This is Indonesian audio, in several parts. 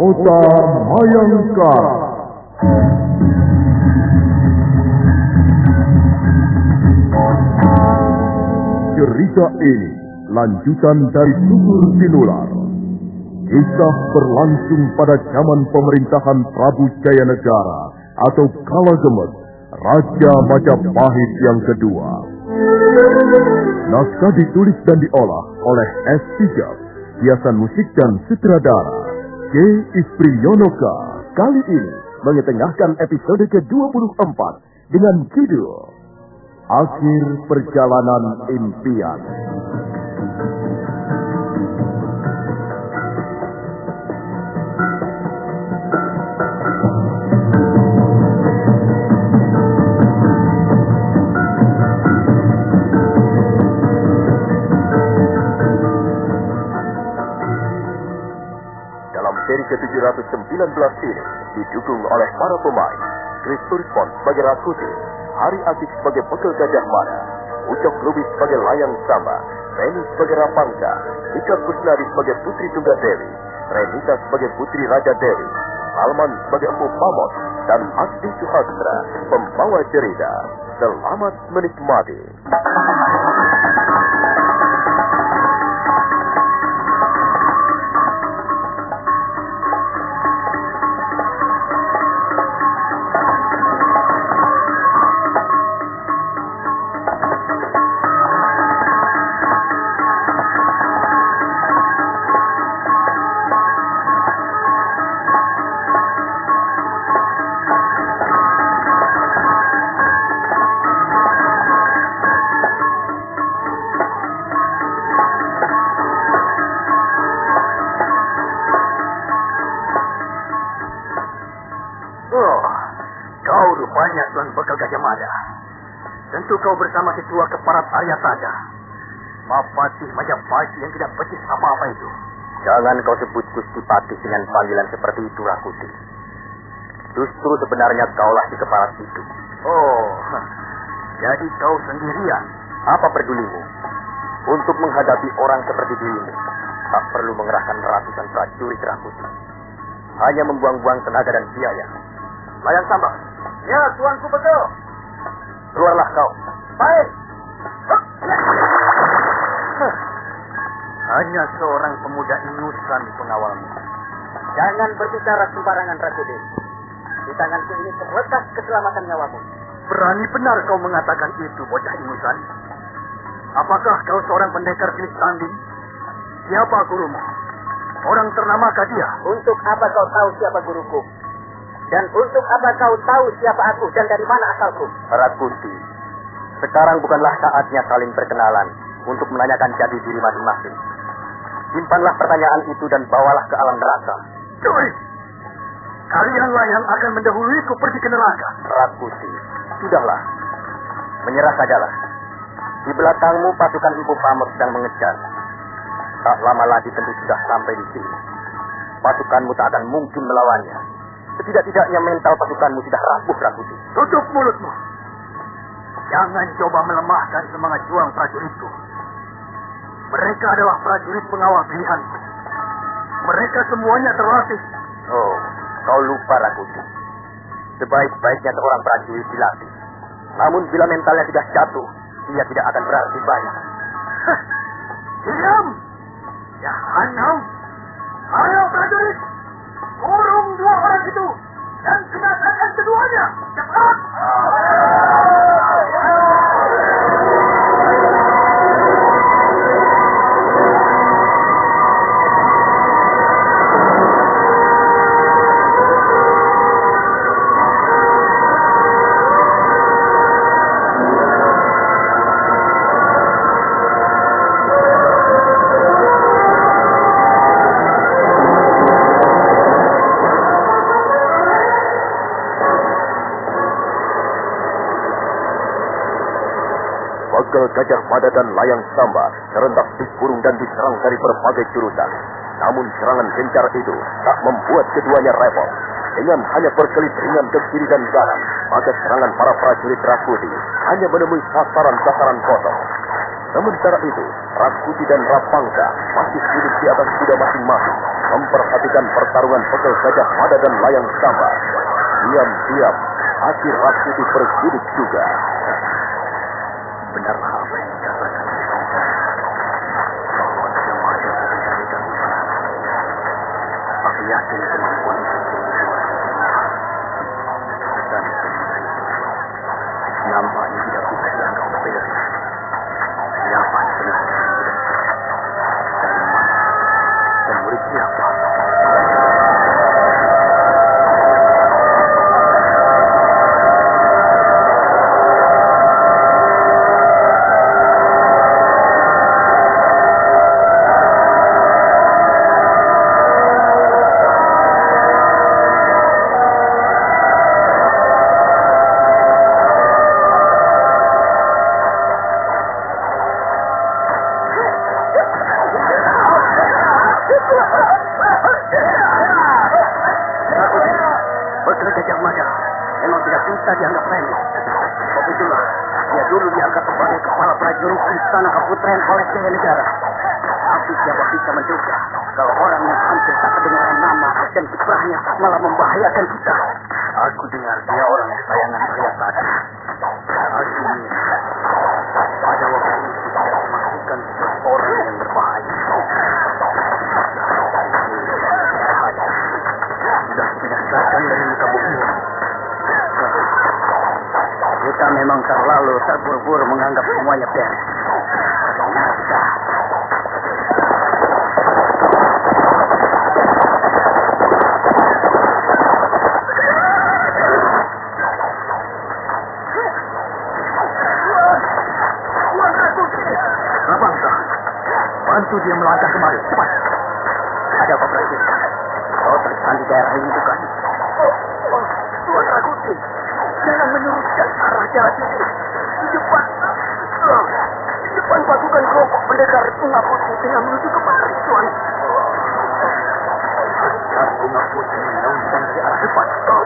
Mahkota Mayangkara. Cerita ini lanjutan dari Sumur Sinular. Kisah berlangsung pada zaman pemerintahan Prabu Jaya Negara atau Kala Gemet, Raja Majapahit yang kedua. Naskah ditulis dan diolah oleh S. Tijab, hiasan musik dan sutradara K. Ispriyonoka. Kali ini mengetengahkan episode ke-24 dengan judul Akhir Perjalanan Impian. 2019 ini didukung oleh para pemain Chris Urspon sebagai Rakuti, Hari Asik sebagai Pekel Gajah Mada, Ucok Rubis sebagai Layang samba, Reni sebagai Rapangka, Ika Kusnari sebagai Putri Tunggal Dewi, Renita sebagai Putri Raja Dewi, Alman sebagai Empu Pamot, dan Asdi Suhastra, pembawa cerita. Selamat menikmati. Bersama ketua keparat Arya Tada. Mapati Majapahit yang tidak becus apa-apa itu. Jangan kau sebut Gusti Patih dengan panggilan seperti itu, Rakuti. Justru sebenarnya kaulah si keparat itu. Oh, jadi kau sendirian. Apa pedulimu? Untuk menghadapi orang seperti dirimu, tak perlu mengerahkan ratusan prajurit Rakuti. Hanya membuang-buang tenaga dan biaya. Layang Sambal. Ya, tuanku betul. Keluarlah kau. Baik. Hanya seorang pemuda ingusan pengawalmu. Jangan berbicara sembarangan, Rakuti. Di tanganku ini terletak keselamatan nyawamu. Berani benar kau mengatakan itu, bocah ingusan. Apakah kau seorang pendekar jenis tanding? Siapa gurumu? Orang ternamakah dia? Untuk apa kau tahu siapa guruku? Dan untuk apa kau tahu siapa aku dan dari mana asalku? Rakuti, sekarang bukanlah saatnya saling berkenalan untuk menanyakan jati diri masing-masing. Simpanlah pertanyaan itu dan bawalah ke alam neraka. Curi! Kalianlah yang akan mendahuluiku pergi ke neraka. Rakuti, sudahlah. Menyerah sajalah. Di belakangmu pasukan Empu Pamor sedang mengejar. Tak lama lagi tentu sudah sampai di sini. Pasukanmu tak akan mungkin melawannya. Setidak-tidaknya mental pasukanmu sudah rapuh, Rakuti. Tutup mulutmu. Jangan coba melemahkan semangat juang prajuritku. Mereka adalah prajurit pengawal pilihan. Mereka semuanya terlatih. Oh, kau lupa, Rakuti. Sebaik-baiknya seorang prajurit dilatih. Namun bila mentalnya sudah jatuh, dia tidak akan berarti banyak. Hah, Diam! Ya hanam! Ayo prajurit! Kurung dua orang itu! Dan binasakan keduanya! Cepat! Bagel Gajah Mada dan Layang Samba serentak dikurung dan diserang dari berbagai jurusan. Namun serangan gencar itu tak membuat keduanya repot. Dengan hanya berkelit ringan ke kiri dan kanan, maka serangan para prajurit Rakuti hanya menemui sasaran-sasaran kosong. Sementara itu, Rakuti dan Rapangka masih duduk di atas kuda masing-masing memperhatikan pertarungan pegel Gajah Mada dan Layang Samba. Diam-diam, hati Rasuti bergidik juga. Bantu dia melangkah kemari. Cepat. Ada apa prajurit? Kau terkesan di daerah ini bukan? Oh, oh, jangan arah jalan ini. Di depan, oh, di depan kelompok pendekar bunga putih tengah menuju kemari, Tuan. Pendekar bunga putih arah. Oh.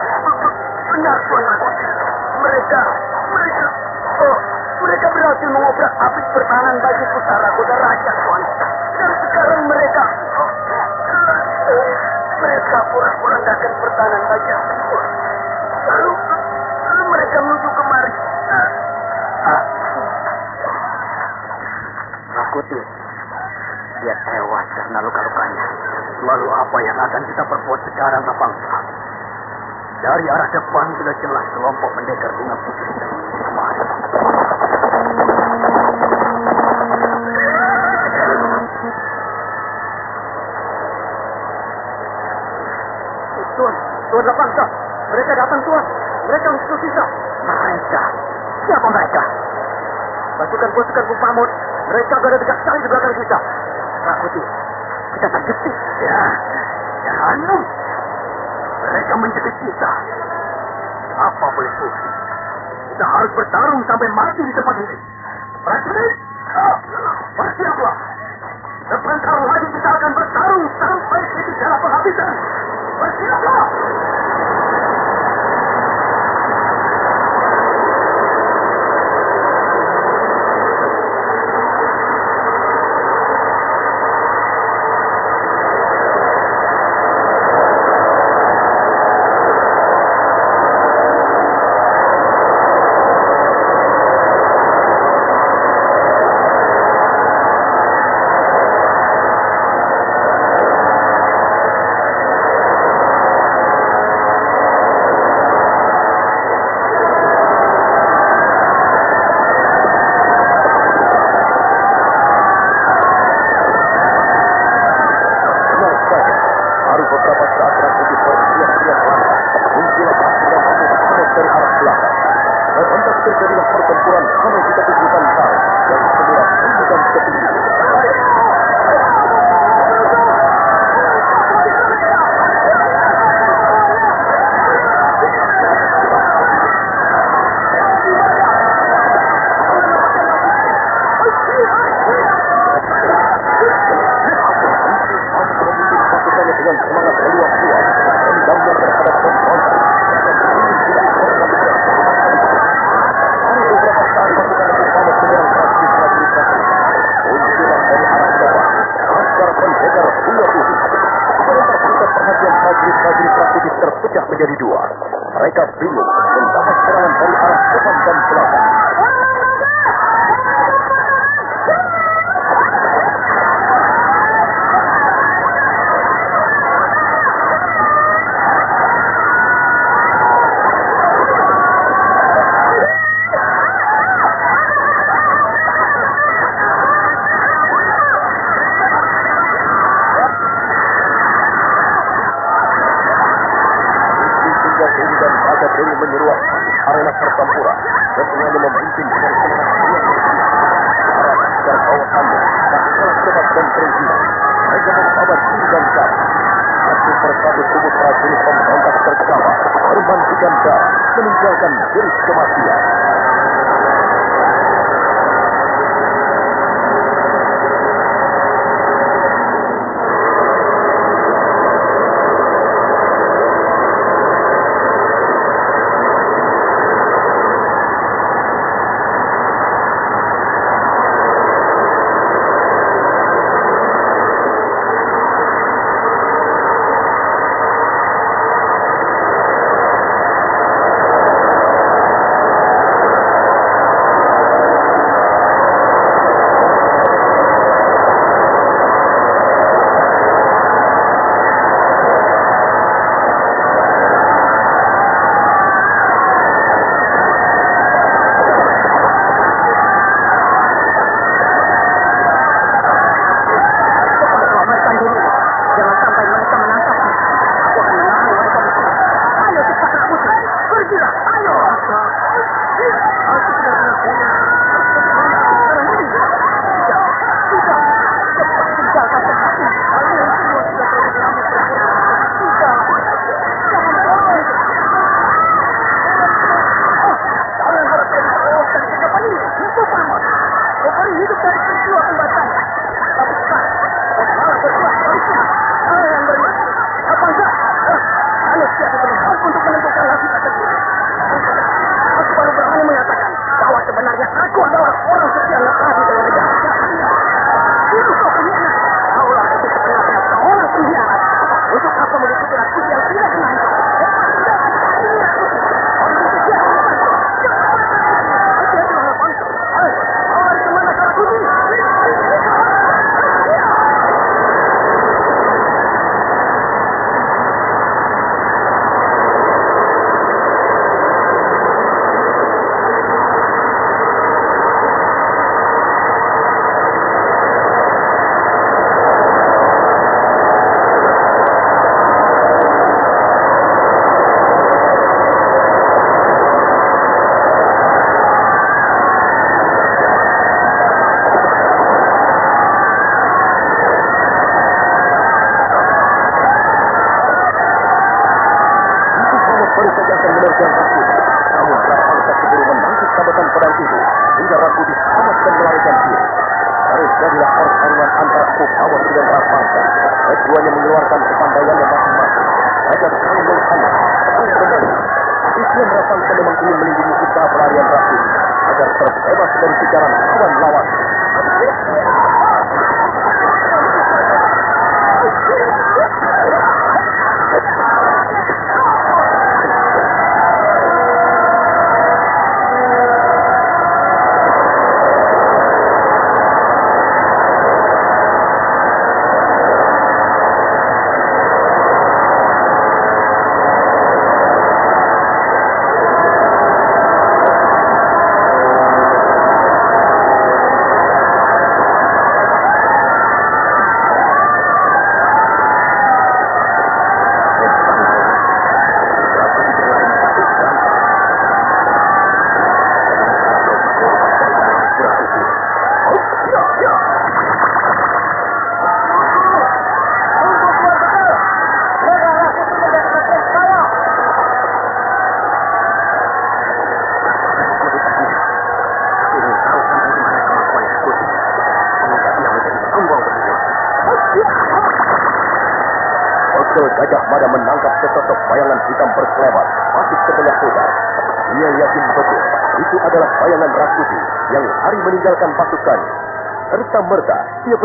Mereka, mereka, oh, mereka berhasil mengobrak api pertahanan bagi pusara yang akan kita perbuat sekarang, Rapangsa? Dari arah depan sudah jelas kelompok pendekar bunga putih dan kemari. Tuan, Tuan Rapangsa, mereka datang Tuan. Mereka untuk sisa. Mereka? Siapa mereka? Pasukan-pasukan Bupamut. Mereka berada dekat sekali di belakang kita. Rakuti, kita terjepit. Ya, jangan. Mereka menjepit kita. Apa boleh buat? Kita harus bertarung sampai mati di tempat ini. Prajurit, ah, bersiaplah. Sebentar lagi kita akan bertarung sampai titik darah penghabisan. Bersiaplah.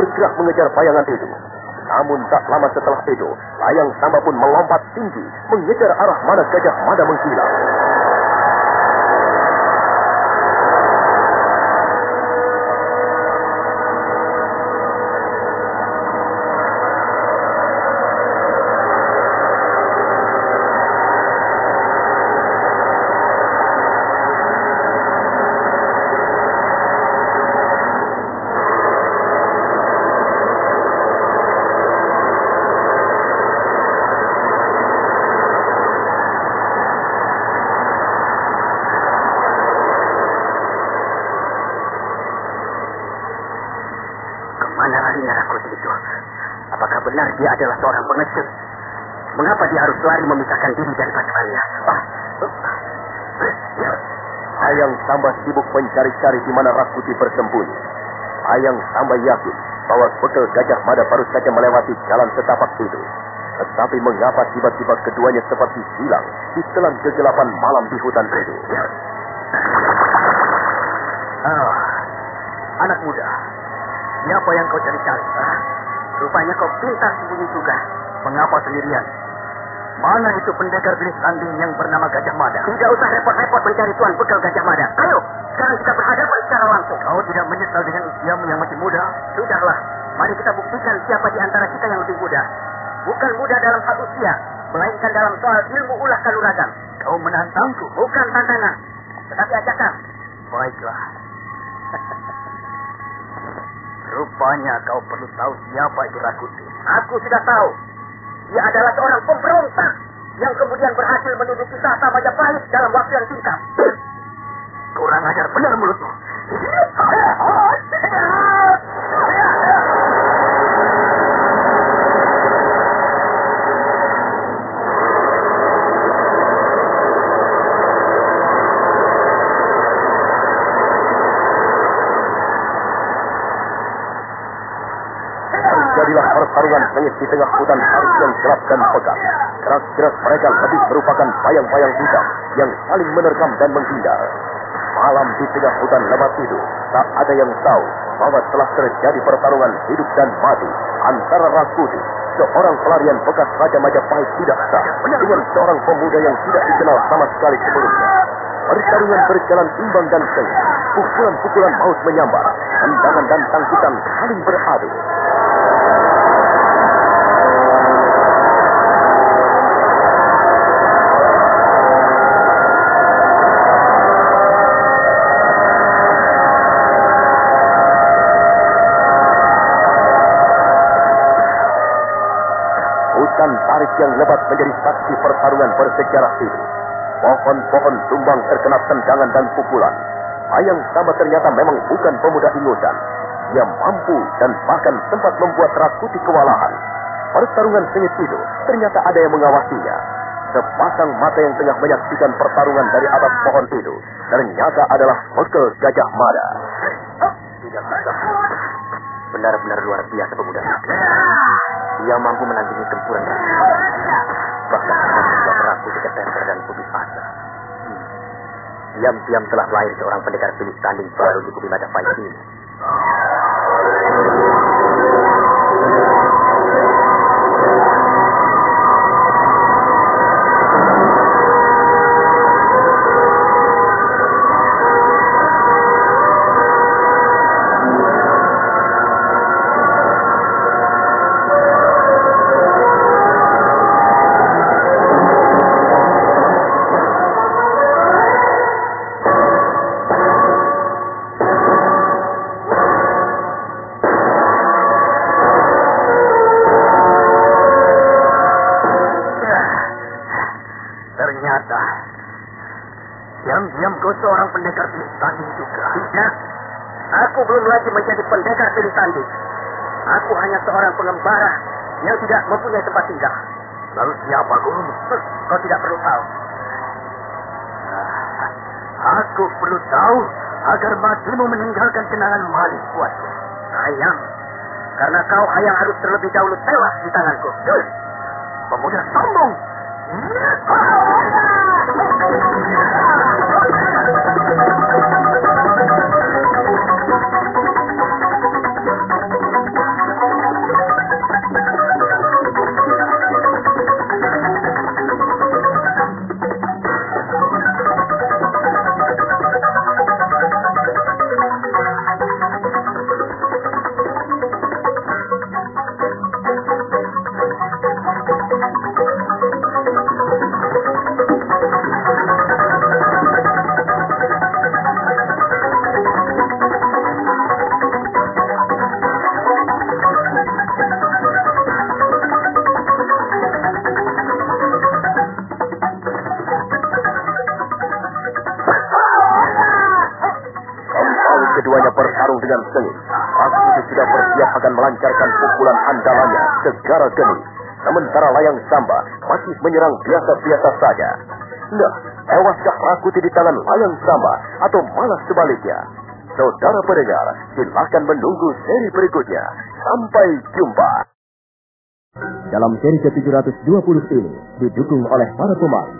Bergerak mengejar bayangan itu. Namun tak lama setelah itu, layang sama pun melompat tinggi mengejar arah mana Gajah Mada menghilang. Lari memisahkan diri dari pasukannya? Ah, Ayang tambah sibuk mencari-cari di mana Rakuti bersembunyi. Ayang tambah yakin bahwa bekal Gajah Mada baru saja melewati jalan setapak itu. Tetapi mengapa tiba-tiba keduanya seperti hilang di telan kegelapan malam di hutan itu? Oh, anak muda, siapa yang kau cari-cari? Ah, rupanya kau pintar sembunyi juga. Mengapa sendirian? Mana itu pendekar bilis tanding yang bernama Gajah Mada? Tidak usah repot-repot mencari tuan bekal Gajah Mada. Ayo, sekarang kita berhadapan secara langsung. Kau tidak menyesal dengan usiamu yang masih muda? Sudahlah, mari kita buktikan siapa di antara kita yang lebih muda. Bukan muda dalam hal usia, melainkan dalam soal ilmu ulah kanuragan. Kau menantangku? Bukan tantangan, tetapi ajakan. Baiklah. Rupanya kau perlu tahu siapa itu Rakuti. Aku sudah tahu. Dia adalah seorang pemberontak yang kemudian berhasil menduduki tahta Majapahit dalam waktu yang singkat. Kurang ajar benar mulutmu. Pertarungan sengit di tengah hutan arus yang gelap dan pekat. Keras-keras mereka lebih merupakan bayang-bayang hitam yang saling menerkam dan menghindar. Malam di tengah hutan lebat itu, tak ada yang tahu bahwa telah terjadi pertarungan hidup dan mati antara Rakuti, seorang pelarian bekas Raja Majapahit tidak sah, dengan seorang pemuda yang tidak dikenal sama sekali sebelumnya. Pertarungan berjalan imbang dan sengit. Pukulan-pukulan maut menyambar. Tendangan dan tangkitan saling beradu. Hutan tarik yang lebat menjadi saksi pertarungan bersejarah itu. Pohon-pohon tumbang terkena tendangan dan pukulan. Ayang sama ternyata memang bukan pemuda ingusan. Dia mampu dan bahkan sempat membuat Rakuti kewalahan. Pertarungan sengit itu ternyata ada yang mengawasinya. Sepasang mata yang tengah menyaksikan pertarungan dari atas pohon itu ternyata adalah Bekel Gajah Mada. Tidak bisa. Benar-benar luar biasa pemuda. Dia mampu menandingi tempuran rakyat. Bahkan membuat raku dekat temper dan asa. Hmm. Diam-diam telah lahir seorang pendekar pilih tanding baru di bumi Majapahit ini. Pengembara yang tidak mempunyai tempat tinggal. Lalu siapa gurumu? Kau tidak perlu tahu. Ah, Aku perlu tahu agar matimu meninggalkan kenangan malis buatku. Sayang, karena kau hayang harus terlebih dahulu tewas di tanganku. Pemuda sombong. Kembali masih menyerang biasa-biasa saja. Nah, tewaskah Rakuti di tangan layang samba atau malah sebaliknya? Saudara pendengar, silakan menunggu seri berikutnya. Sampai jumpa. Dalam seri ke-720 ini didukung oleh para pemain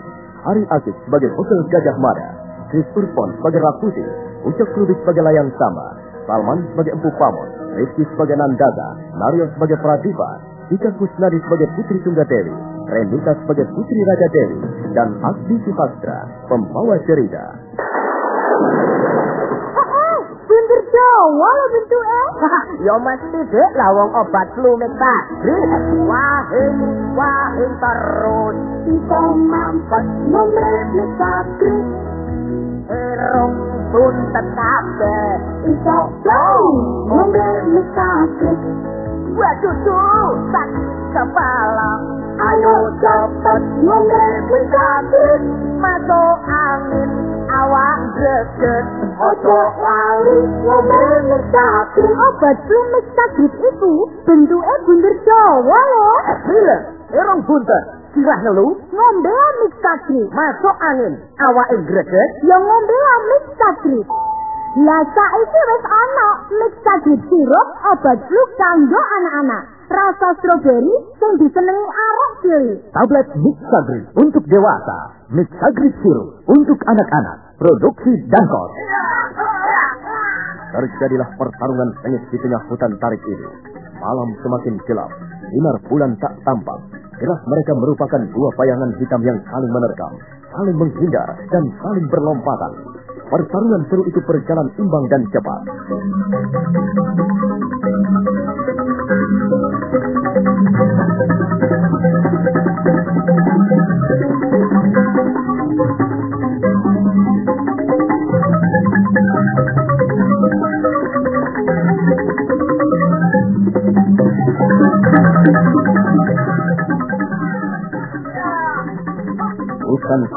Hari Asik sebagai Hotel Gajah Mada, Chris Urpon sebagai Rakuti, Ucok Lubis sebagai Layang Sama, Salman sebagai Empu Pamon, Rizky sebagai Nandaga, Mario sebagai Pradipa, Ika Kusnadi sebagai Putri Tunggadewi, Renita sebagai Putri Raja Dewi, dan Asdi Suhastra, pembawa cerita. Buntir Jawa lho bentuke. Ya mesti dek lawang obat flu Mekbadri. Wahing wahing terus iso mampet nomor Mekbadri. Erong buntet kabeh iso blow nomor Mekbadri. Waduh tuh sakit kepala. Ayo cepet nomor Mekbadri. Masuk angin awak greget ojo lali ngombe mustaqim obat flu mustaqim itu bentuknya bunder Jawa lho Gila, erong buntet. Sirah nelu, ngombe mustaqim masuk angin. Awak greget. ya ngombe mustaqim lah saiki wis ana mixtagrid sirup obat flu kanggo anak-anak rasa stroberi sing disenengi arek cilik Tablet Mixagrid untuk dewasa, Mixagrid Sirup untuk anak-anak, produksi Dankos. Terjadilah pertarungan sengit di tengah hutan tarik ini. Malam semakin gelap, sinar bulan tak tampak. Jelas mereka merupakan dua bayangan hitam yang saling menerkam, saling menghindar, dan saling berlompatan. Pertarungan seru itu berjalan imbang dan cepat.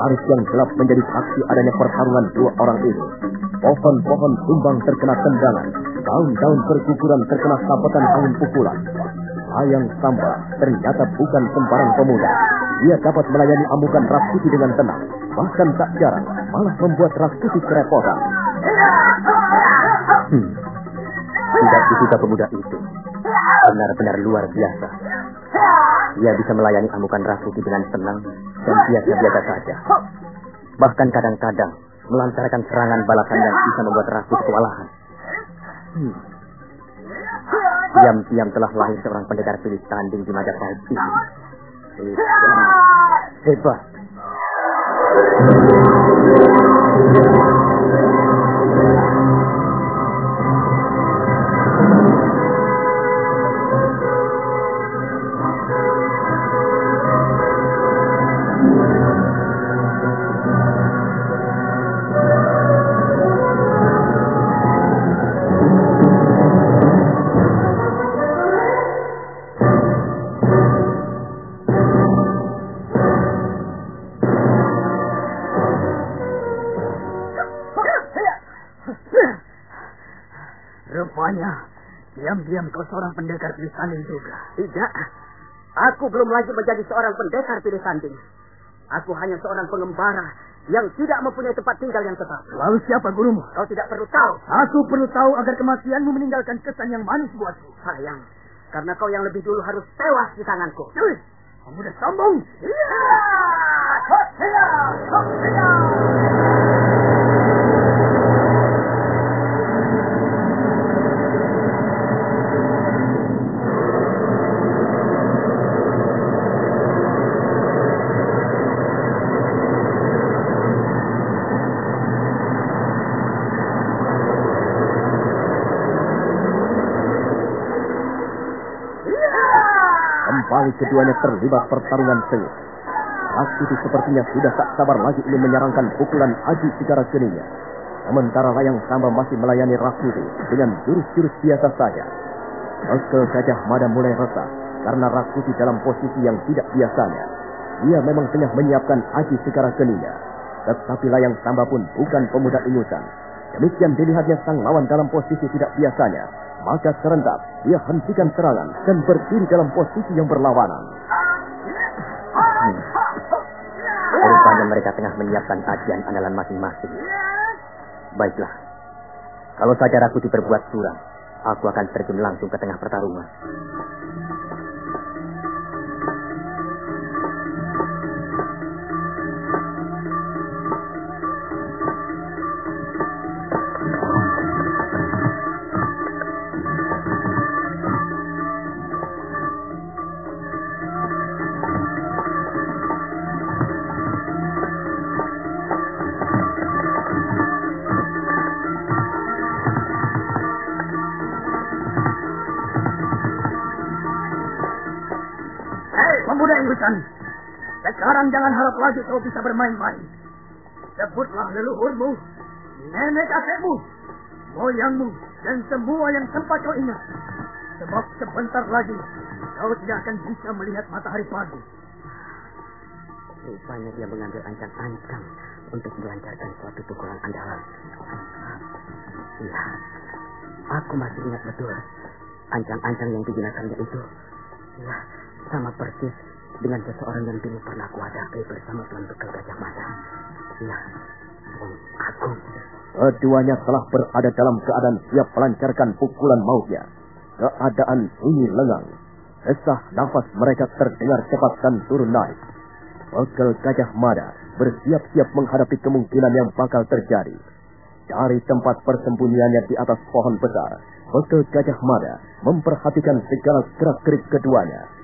Tarik yang gelap menjadi saksi adanya pertarungan dua orang ini. Pohon-pohon tumbang terkena tendangan, daun-daun berguguran terkena sabetan angin pukulan. Ayang Samba ternyata bukan sembarang pemuda. Dia dapat melayani amukan Rakuti dengan tenang. Bahkan tak jarang malah membuat Rakuti kerepotan. Hmm. Tidak pemuda itu. Benar-benar luar biasa. Dia bisa melayani amukan Rakuti dengan tenang dan biasa-biasa saja. Bahkan kadang-kadang melancarkan serangan balasan yang bisa membuat Rakuti kewalahan. Hmm. Diam-diam telah lahir seorang pendekar pilih tanding di Majapahit ini. Hebat. Hebat. Seorang pendekar pilih tanding juga. Tidak. Aku belum lagi menjadi seorang pendekar pilih tanding. Aku hanya seorang pengembara yang tidak mempunyai tempat tinggal yang tetap. Lalu siapa gurumu? Kau tidak perlu tahu. Aku perlu tahu agar kematianmu meninggalkan kesan yang manis buatku. Sayang, karena kau yang lebih dulu harus tewas di tanganku. Cui, kamu udah sombong. Iya. Iya. Iya. Kembali keduanya terlibat pertarungan sengit. Rakuti sepertinya sudah tak sabar lagi ingin menyerangkan pukulan Aji secara geninya. Sementara Layang Samba masih melayani Rakuti dengan jurus-jurus biasa saja. Oke Gajah Mada mulai resah karena Rakuti dalam posisi yang tidak biasanya. Dia memang tengah menyiapkan Aji secara geninya. Tetapi Layang Samba pun bukan pemuda ingusan. Demikian dilihatnya sang lawan dalam posisi tidak biasanya. Maka serentak dia hentikan serangan dan berdiri dalam posisi yang berlawanan. Hmm. Rupanya mereka tengah menyiapkan ajian andalan masing-masing. Baiklah. Kalau saja Rakuti berbuat curang, aku akan terjun langsung ke tengah pertarungan. Lagi kau bisa bermain-main. Sebutlah leluhurmu, nenek kakekmu, moyangmu, dan semua yang sempat kau ingat. Sebab sebentar lagi kau tidak akan bisa melihat matahari pagi. Rupanya dia mengambil ancang-ancang untuk melancarkan suatu pukulan andalan. Iya, aku masih ingat betul. Ancang-ancang yang digunakannya itu, ya, sama persis dengan seseorang yang dulu pernah kuhadapi bersama Tuan Bekal Gajah Mada. Ya, Wong Agung. Keduanya telah berada dalam keadaan siap melancarkan pukulan mautnya. Keadaan ini lengang. Esah nafas mereka terdengar cepat dan turun naik. Bekal Gajah Mada bersiap-siap menghadapi kemungkinan yang bakal terjadi. Dari tempat persembunyiannya di atas pohon besar, Bekal Gajah Mada memperhatikan segala gerak-gerik keduanya.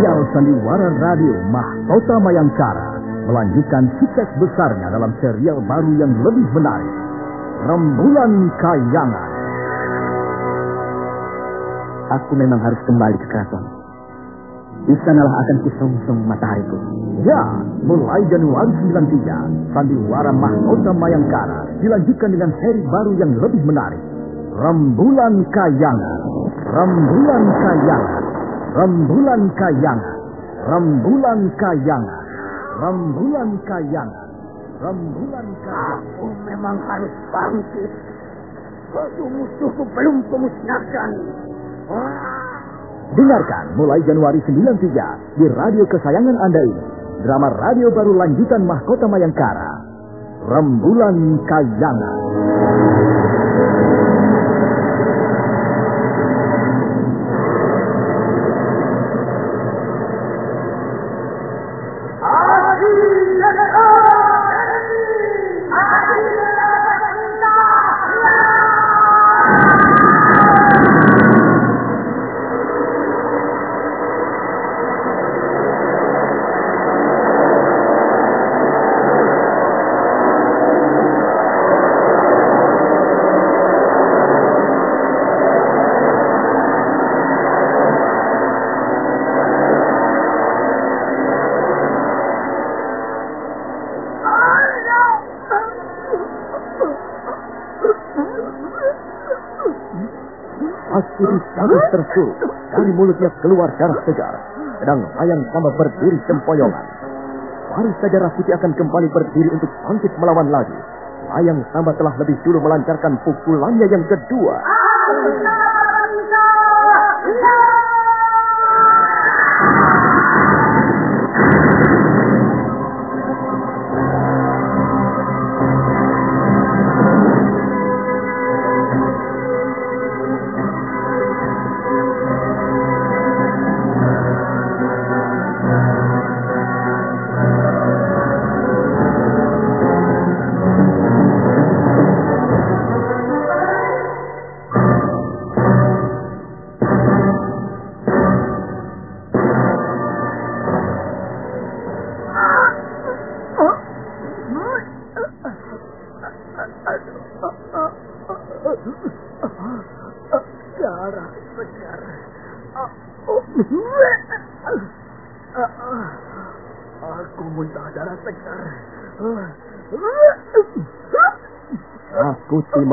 serial Sandiwara Radio Mahkota Mayangkara melanjutkan sukses besarnya dalam serial baru yang lebih menarik, Rembulan Kayangan. Aku memang harus kembali ke keraton. Di sanalah akan kusong-song matahariku. Ya, mulai Januari 93, Sandiwara Mahkota Mayangkara dilanjutkan dengan seri baru yang lebih menarik, Rembulan Kayangan. Rembulan Kayangan Rembulan kayangan, rembulan kayangan, rembulan kayangan, rembulan kayangan. Aku memang harus bangkit. Musuh-musuhku belum kumusnahkan. Dengarkan mulai Januari 93 di radio kesayangan Anda ini. Drama radio baru lanjutan Mahkota Mayangkara. Rembulan Kayangan. Agus tersulut. Dari mulutnya keluar darah segar. Sedang ayang sama berdiri sempoyongan. Baru saja Rakuti akan kembali berdiri untuk bangkit melawan lagi. Ayang sama telah lebih dulu melancarkan pukulannya yang kedua. Darah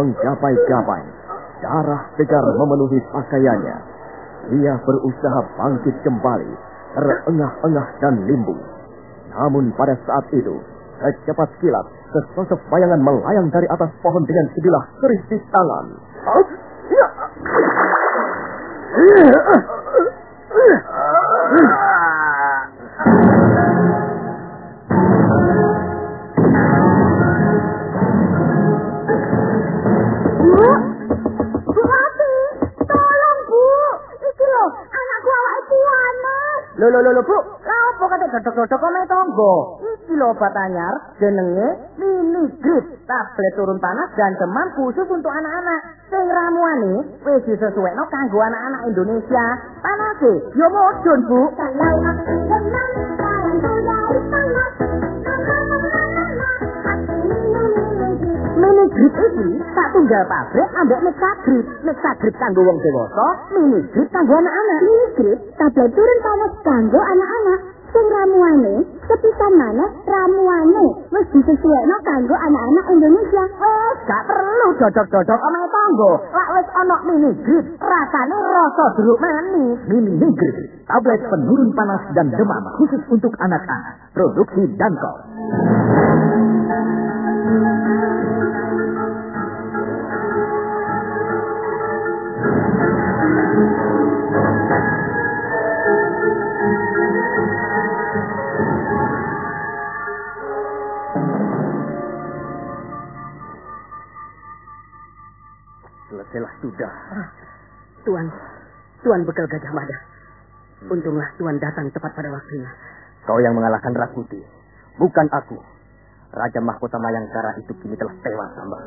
menggapai-gapai. Darah segar memenuhi pakaiannya. Ia berusaha bangkit kembali, terengah-engah dan limbu. Namun pada saat itu, secepat kilat, sesosok bayangan melayang dari atas pohon dengan sebilah keris di tangan. Lho lho lho Bu, lha apa kate dodok-dodok kok tangga? Iki lho obat anyar jenenge Mini Grip, tablet turun panas dan demam khusus untuk anak-anak. Sing ramuane wis disesuaikno kanggo anak-anak Indonesia. Panase yo modun Bu. Kalau demam, sekarang tuh panas. Mini grip iki tak tunggal pabrik ambek Nexa Grip. Nexa Grip kanggo wong dewasa, Mini Grip kanggo anak-anak. Mini Grip tablet turun panas kanggo anak-anak. Sing ramuane, sepisan maneh ramuane wis disesuaikno kanggo anak-anak Indonesia. Wes gak perlu dodok-dodok omahe tangga. Lak wis ana Mini Grip, rasane rasa jeruk manis. Mini Grip, tablet penurun panas dan demam khusus untuk anak-anak. Produksi Danko. Selesailah sudah. Tuan, Tuan bekal Gajah Mada. Untunglah Tuan datang tepat pada waktunya. Kau yang mengalahkan Rakuti, bukan aku. Raja Mahkota Mayangkara itu kini telah tewas, hamba.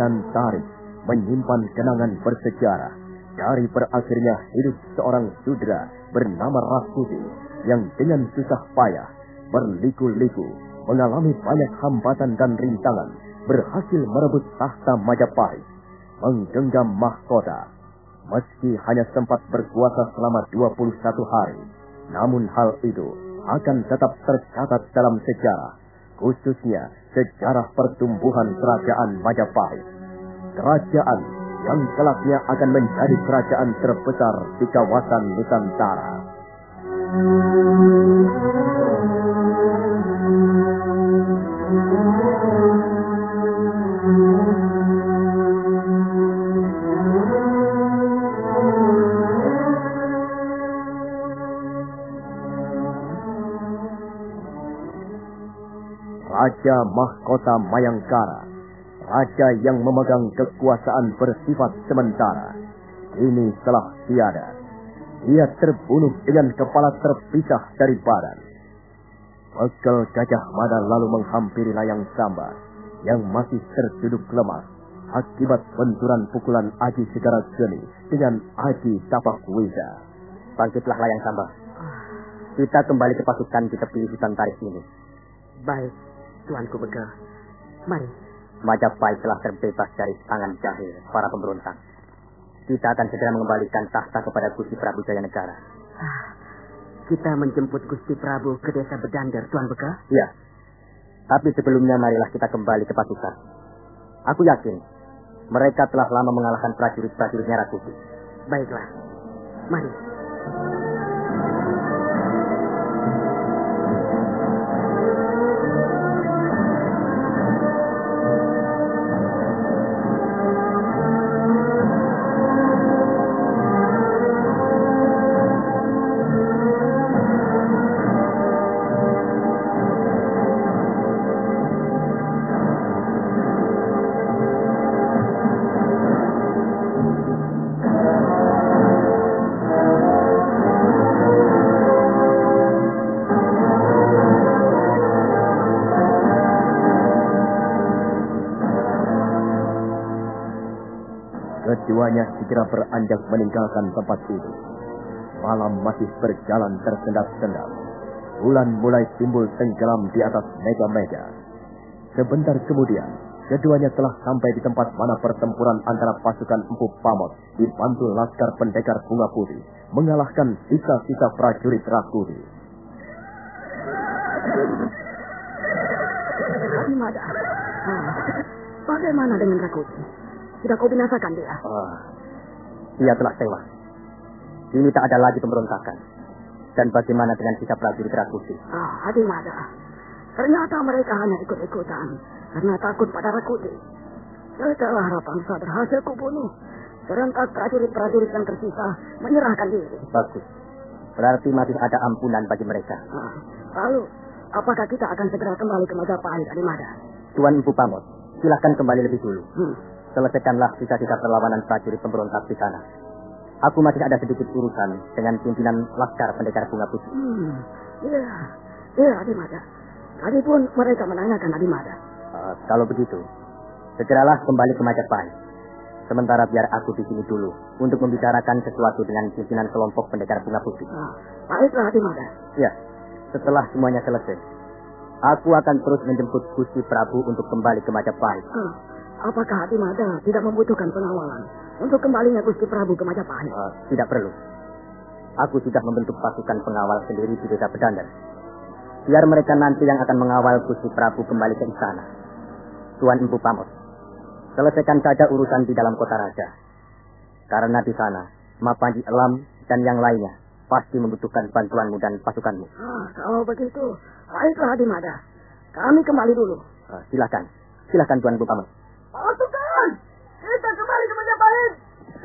Hutan tarik menyimpan kenangan bersejarah. Dari berakhirnya hidup seorang sudra bernama Rakuti yang dengan susah payah berliku-liku mengalami banyak hambatan dan rintangan berhasil merebut tahta Majapahit menggenggam mahkota. Meski hanya sempat berkuasa selama 21 hari namun hal itu akan tetap tercatat dalam sejarah khususnya sejarah pertumbuhan kerajaan Majapahit kerajaan yang kelaknya akan menjadi kerajaan terbesar di kawasan Nusantara. Raja Mahkota Mayangkara, raja yang memegang kekuasaan bersifat sementara, ini telah tiada. Ia terbunuh dengan kepala terpisah dari badan. Begal Gajah Mada lalu menghampiri layang samba yang masih terduduk lemah akibat benturan pukulan Aji Segara Geni dengan Aji Tapak Wida. Bangkitlah layang samba. Kita kembali ke pasukan di tepi hutan tarik ini. Baik, Tuanku Begal. Mari. Majapahit telah terbebas dari tangan jahil para pemberontak. Kita akan segera mengembalikan tahta kepada Gusti Prabu Jaya Negara. Ah, kita menjemput Gusti Prabu ke desa Bedander, Tuan Begal. Iya. Tapi sebelumnya marilah kita kembali ke pasukan. Aku yakin mereka telah lama mengalahkan prajurit-prajurit Merah Putih. Baiklah. Mari. Segera beranjak meninggalkan tempat itu. Malam masih berjalan tersendat-sendat. Bulan mulai timbul tenggelam di atas mega-mega. Sebentar kemudian, keduanya telah sampai di tempat mana pertempuran antara pasukan Empu Pamot dibantu laskar pendekar bunga putih mengalahkan sisa-sisa prajurit Rakuti. Ah, bagaimana dengan Rakuti? Sudah kau binasakan dia? Oh, dia telah tewas. Ini tak ada lagi pemberontakan. Dan bagaimana dengan sisa prajurit Rakuti? Ah, Adimada. Ternyata mereka hanya ikut-ikutan karena takut pada Rakuti. Setelah Rapangsa berhasil kubunuh, serentak prajurit-prajurit yang tersisa menyerahkan diri. Bagus. Berarti masih ada ampunan bagi mereka. Ah, lalu, apakah kita akan segera kembali ke Majapahit, Adimada? Tuan Ibu Pamot, silahkan kembali lebih dulu. Hmm. Selesaikanlah sisa-sisa perlawanan prajurit pemberontak di sana. Aku masih ada sedikit urusan dengan pimpinan Laskar Pendekar Bunga Putih. Hmm. Ya, ya, Adimada. Tadi pun mereka menanyakan Adimada. Uh, kalau begitu, segeralah kembali ke Majapahit. Sementara biar aku di sini dulu untuk membicarakan sesuatu dengan pimpinan kelompok pendekar bunga putih. Ah, baiklah, Adimada. Ya, setelah semuanya selesai, aku akan terus menjemput Gusti Prabu untuk kembali ke Majapahit. Ah, apakah Adimada tidak membutuhkan pengawalan untuk kembalinya Gusti Prabu ke Majapahit? Uh, tidak perlu. Aku sudah membentuk pasukan pengawal sendiri di desa Pedandar. Biar mereka nanti yang akan mengawal Gusti Prabu kembali ke istana. Tuan Empu Pamot, selesaikan saja urusan di dalam kota raja. Karena di sana, Mapanji Elam dan yang lainnya pasti membutuhkan bantuanmu dan pasukanmu. Ah, kalau begitu, baiklah Adimada. Kami kembali dulu. Uh, silakan, silakan Tuan Empu Pamot.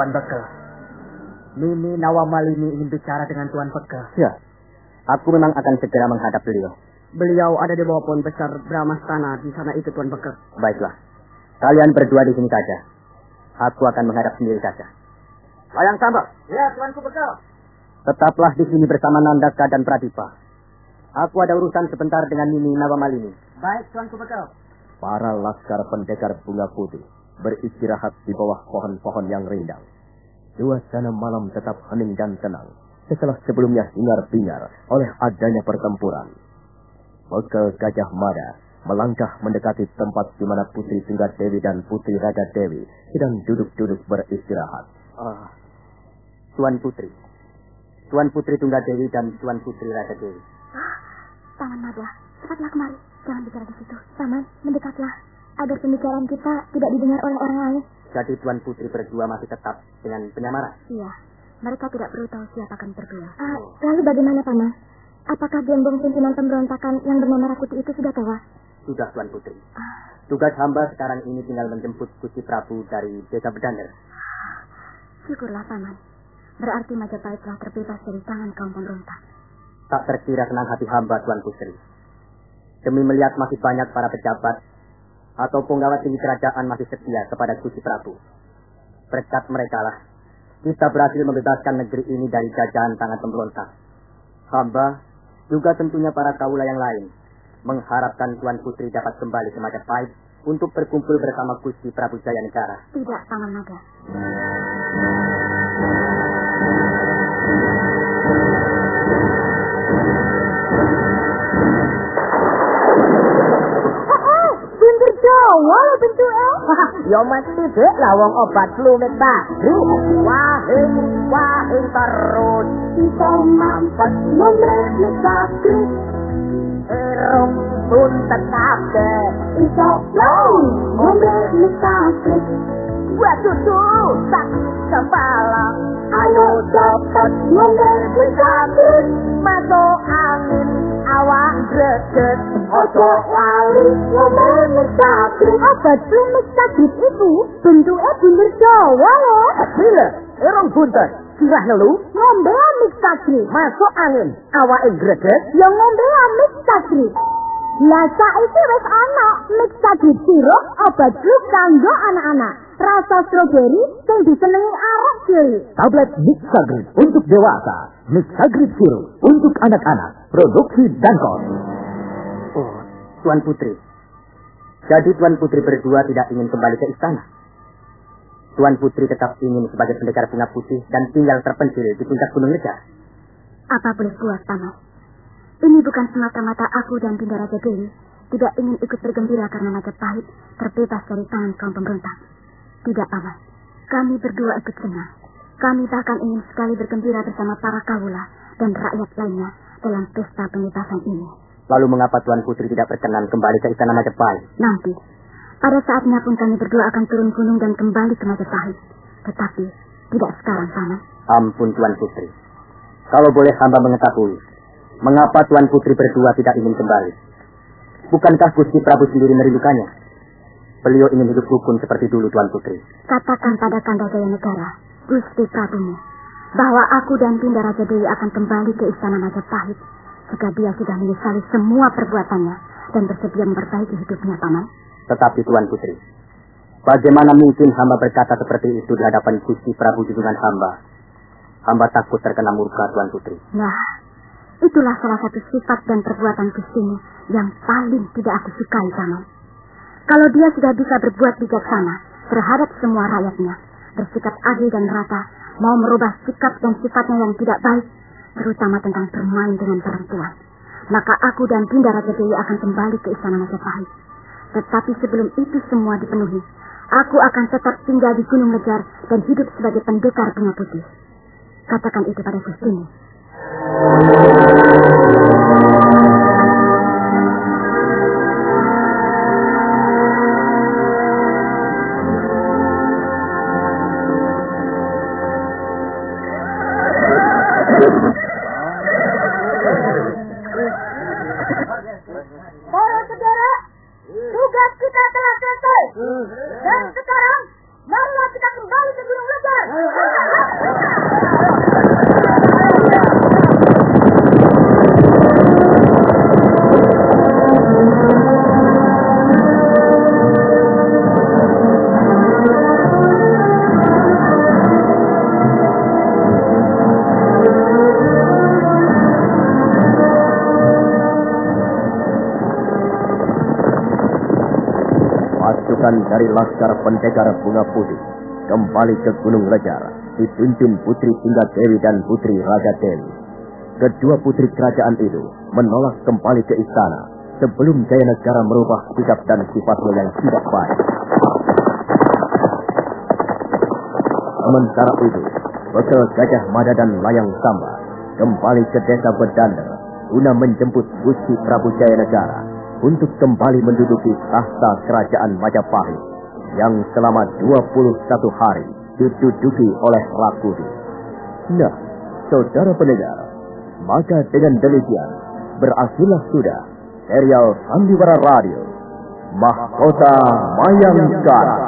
Tuan Bekel. Mimi Nawamalini ingin bicara dengan Tuan Bekel. Ya, aku memang akan segera menghadap beliau. Beliau ada di bawah pohon besar Brahmastana di sana itu Tuan Beker. Baiklah, kalian berdua di sini saja. Aku akan menghadap sendiri saja. Layang Samba, Ya, Tuanku Bekel. tetaplah di sini bersama Nandaka dan Pradipa. Aku ada urusan sebentar dengan Mimi Nawamalini. Baik, Tuanku Bekel. Para laskar pendekar bunga putih beristirahat di bawah pohon-pohon yang rindang. Suasana malam tetap hening dan tenang setelah sebelumnya hingar-bingar oleh adanya pertempuran. Bekel Gajah Mada melangkah mendekati tempat di mana Putri Tunggal Dewi dan Putri Raga Dewi sedang duduk-duduk beristirahat. Ah, Tuan Putri. Tuan Putri Tunggal Dewi dan Tuan Putri Raga Dewi. Paman Mada, cepatlah kemari. Jangan bicara di situ. Paman, mendekatlah. Agar pembicaraan kita tidak didengar oleh orang lain. Jadi Tuan Putri berdua masih tetap dengan penyamaran. Iya, mereka tidak perlu tahu siapa kami berdua. Ah, lalu bagaimana, Paman? Apakah gembong pimpinan pemberontakan yang bernama Rakuti itu sudah tewas? Sudah Tuan Putri. Tugas hamba sekarang ini tinggal menjemput Gusti Prabu dari desa Bedander. Syukurlah, Paman. Berarti Majapahit telah terbebas dari tangan kaum pemberontak. Tak terkira senang hati hamba Tuan Putri. Demi melihat masih banyak para pejabat atau penggawa tinggi kerajaan masih setia kepada Gusti Prabu. Berkat mereka lah, kita berhasil membebaskan negeri ini dari jajahan tangan pemberontak. Hamba, juga tentunya para kaula yang lain, mengharapkan Tuan Putri dapat kembali ke Majapahit untuk berkumpul bersama Gusti Prabu Jaya Negara. Tidak, Paman Naga. Lo pintu eh. Ya mesti dek lah wong obat flu mek bahri. Wahing, wahing terus. Iso mampet nomor sakit. Irung buntet kabeh. Iso long nomor sakit. Waduh tuh, sak kepala. Ayo dapat nomor sakit. Masuk angin, awak greget ojo lali ngombe mustaqim obat flu mustaqim itu? Bentuknya bunder Jawa lho Bila, erong bunten. Sirah nelu, ngombe mustaqim masuk angin. Awak greget, yang ngombe mustaqim Lah saiki wis ana mixagrid sirup obat flu kanggo anak-anak. Rasa stroberi sing disenengi arek cilik. tablet Mixagrid untuk dewasa. Mixagrid sirup untuk anak-anak. Produksi Dankos. Oh, Tuan Putri. Jadi Tuan Putri berdua tidak ingin kembali ke istana. Tuan Putri tetap ingin sebagai pendekar bunga putih dan tinggal terpencil di puncak Gunung Lejar. Apa boleh buat, Paman? Ini bukan semata-mata aku dan Dinda Raja Dewi tidak ingin ikut bergembira karena Majapahit terbebas dari tangan kaum pemberontak. Tidak, Paman. Kami berdua ikut senang. Kami bahkan ingin sekali bergembira bersama para kawula dan rakyat lainnya dalam pesta pembebasan ini. Lalu mengapa Tuan Putri tidak berkenan kembali ke istana Majapahit? Nanti, pada saatnya pun kami berdua akan turun gunung dan kembali ke Majapahit. Tetapi, tidak sekarang, Paman. Ampun Tuan Putri. Kalau boleh hamba mengetahui, Mengapa Tuan Putri berdua tidak ingin kembali? Bukankah Gusti Prabu sendiri merindukannya? Beliau ingin hidup rukun seperti dulu Tuan Putri. Katakan pada Kanda Jaya Negara, Gusti Prabu, bahwa aku dan Dinda Raja Dewi akan kembali ke Istana Majapahit jika dia sudah menyesali semua perbuatannya dan bersedia memperbaiki hidupnya, Paman. Tetapi Tuan Putri, bagaimana mungkin hamba berkata seperti itu di hadapan Gusti Prabu junjungan hamba? Hamba takut terkena murka Tuan Putri. Nah, Itulah salah satu sifat dan perbuatan Gustimu yang paling tidak aku sukai, Paman. Kalau dia sudah bisa berbuat bijaksana terhadap semua rakyatnya, bersikap adil dan rata, mau merubah sikap dan sifatnya yang tidak baik, terutama tentang bermain dengan perempuan, maka aku dan Dinda Raja Dewi akan kembali ke Istana Majapahit. Tetapi sebelum itu semua dipenuhi, aku akan tetap tinggal di Gunung Lejar dan hidup sebagai pendekar bunga putih. Katakan itu pada Gustimu. Pasukan dari Laskar Pendekar Bunga Putih kembali ke Gunung Lejar dipimpin Putri Tinggal Dewi dan Putri Raja Dewi. Kedua putri kerajaan itu menolak kembali ke istana sebelum Jaya Negara merubah sikap dan sifatnya yang tidak baik. Sementara itu, bekal Gajah Mada dan Layang Samba kembali ke desa Bedander guna menjemput Gusti Prabu Jaya Negara untuk kembali menduduki tahta kerajaan Majapahit yang selama 21 hari diduduki oleh Rakudi. Nah, saudara pendengar, maka dengan demikian berakhirlah sudah serial Sandiwara Radio Mahkota Mayang Sekarang.